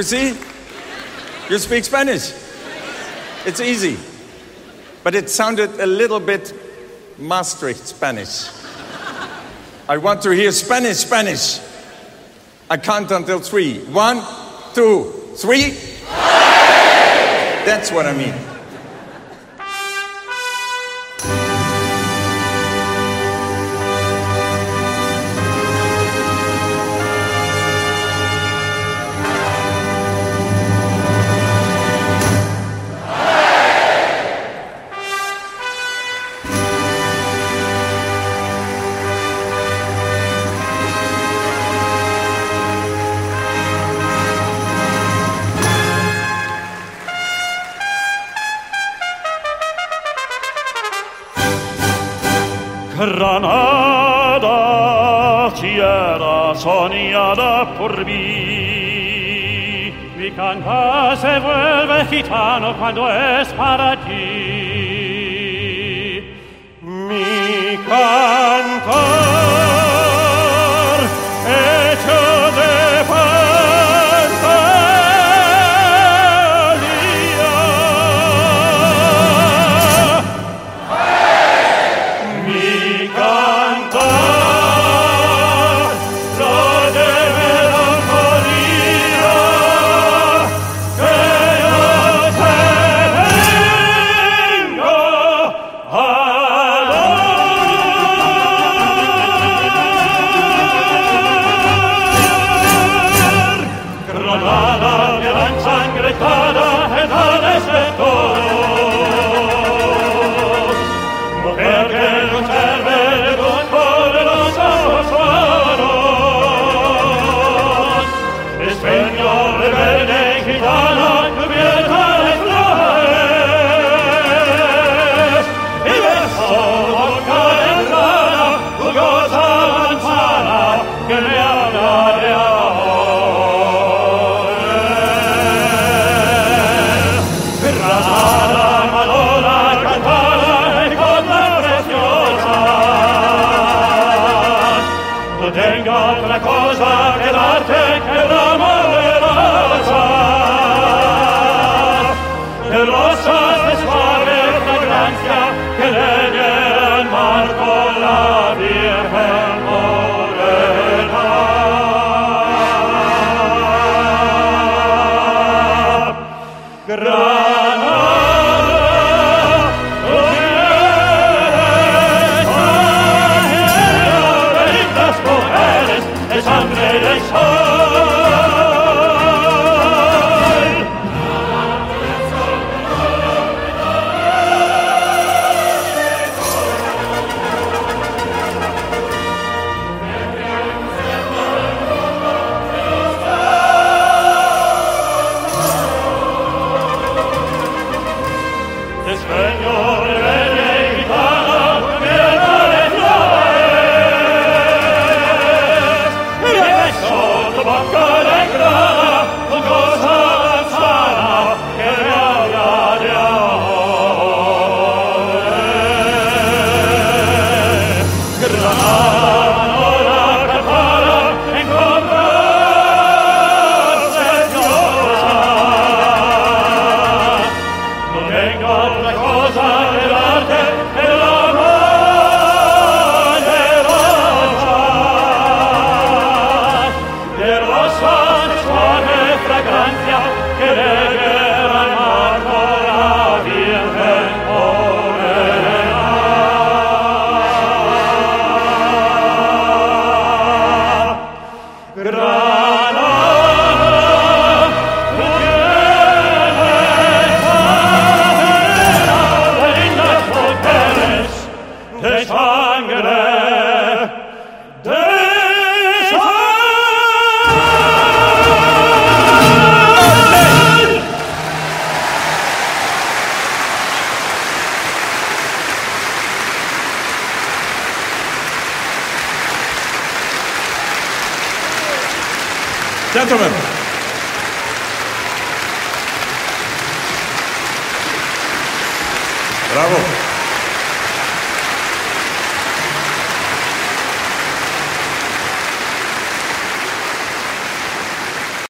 You see? You speak Spanish. It's easy. But it sounded a little bit Maastricht Spanish. I want to hear Spanish, Spanish. I count until three. One, two, three. That's what I mean. Granada Tierra era por mí. Mi canta se vuelve gitano cuando es para ti. Mi canta tenga tra cosa e l'arte che Gentlemen. Bravo.